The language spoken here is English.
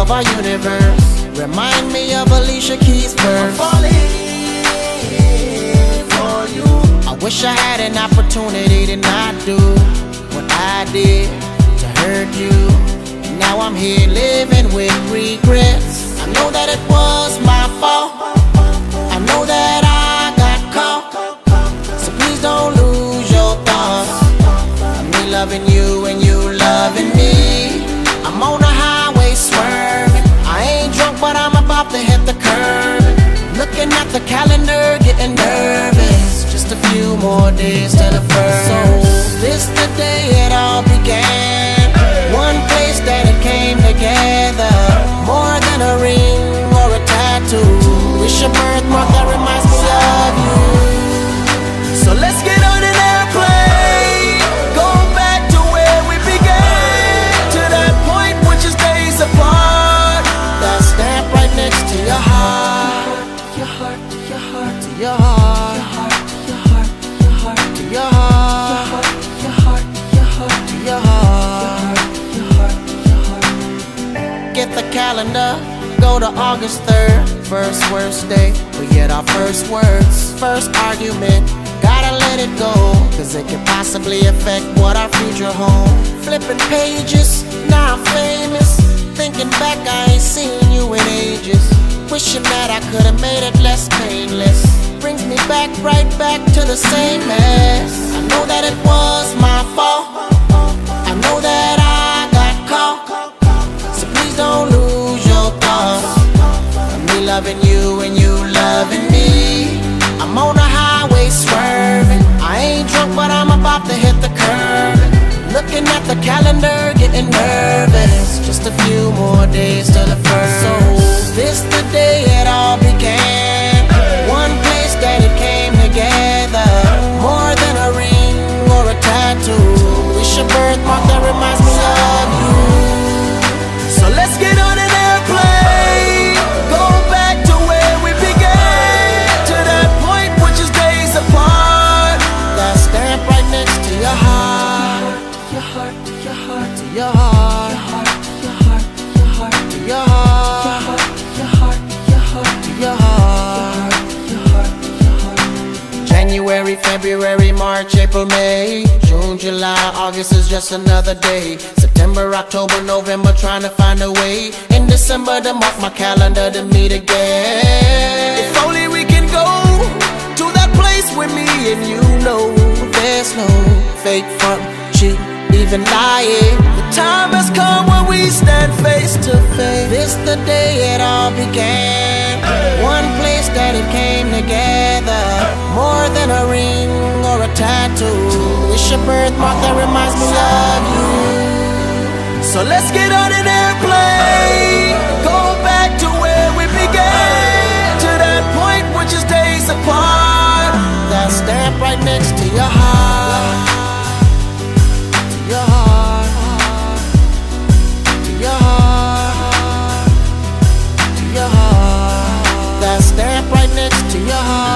of our universe. Remind me of Alicia Keys' verse. falling for you. I wish I had an opportunity to not do what I did to hurt you. Now I'm here living with regrets. I know that it was my fault. I know that I got caught. So please don't lose your thoughts. of Me loving you about to hit the curb. Looking at the calendar, getting nervous. Just a few more days to the first. So this the day it all began. One place that it came together. More than a ring or a tattoo. Wish birthmark your heart. your heart, your heart, To your heart. your heart, your heart, To your heart. your heart, your heart. Get the calendar, go to August 3rd, first worst day. We get our first words, first argument. Gotta let it go, cause it could possibly affect what our future holds. Flipping pages, now I'm famous. Thinking back, I ain't seen you in ages. Wishing that I could've made it less painless. Brings me back, right back to the same mess. I know that it was my fault. I know that I got caught. So please don't lose your thoughts of me loving you and you loving me. I'm on the highway swerving. I ain't drunk, but I'm about to hit the curb. Looking at the calendar, getting nervous. Just a few more days January, February, March, April, May, June, July, August is just another day. September, October, November, trying to find a way. In December, to mark my calendar to meet again. If only we can go to that place with me and you know There's no fake front, cheat, even lying. the time has come when we stand face to face. This the day it all began. It came together. More than a ring or a tattoo. Wish a birthmark that reminds me of you. So let's get on an airplane. Go back to where we began. To that point which is days apart. That stamp right next to your heart. to your heart.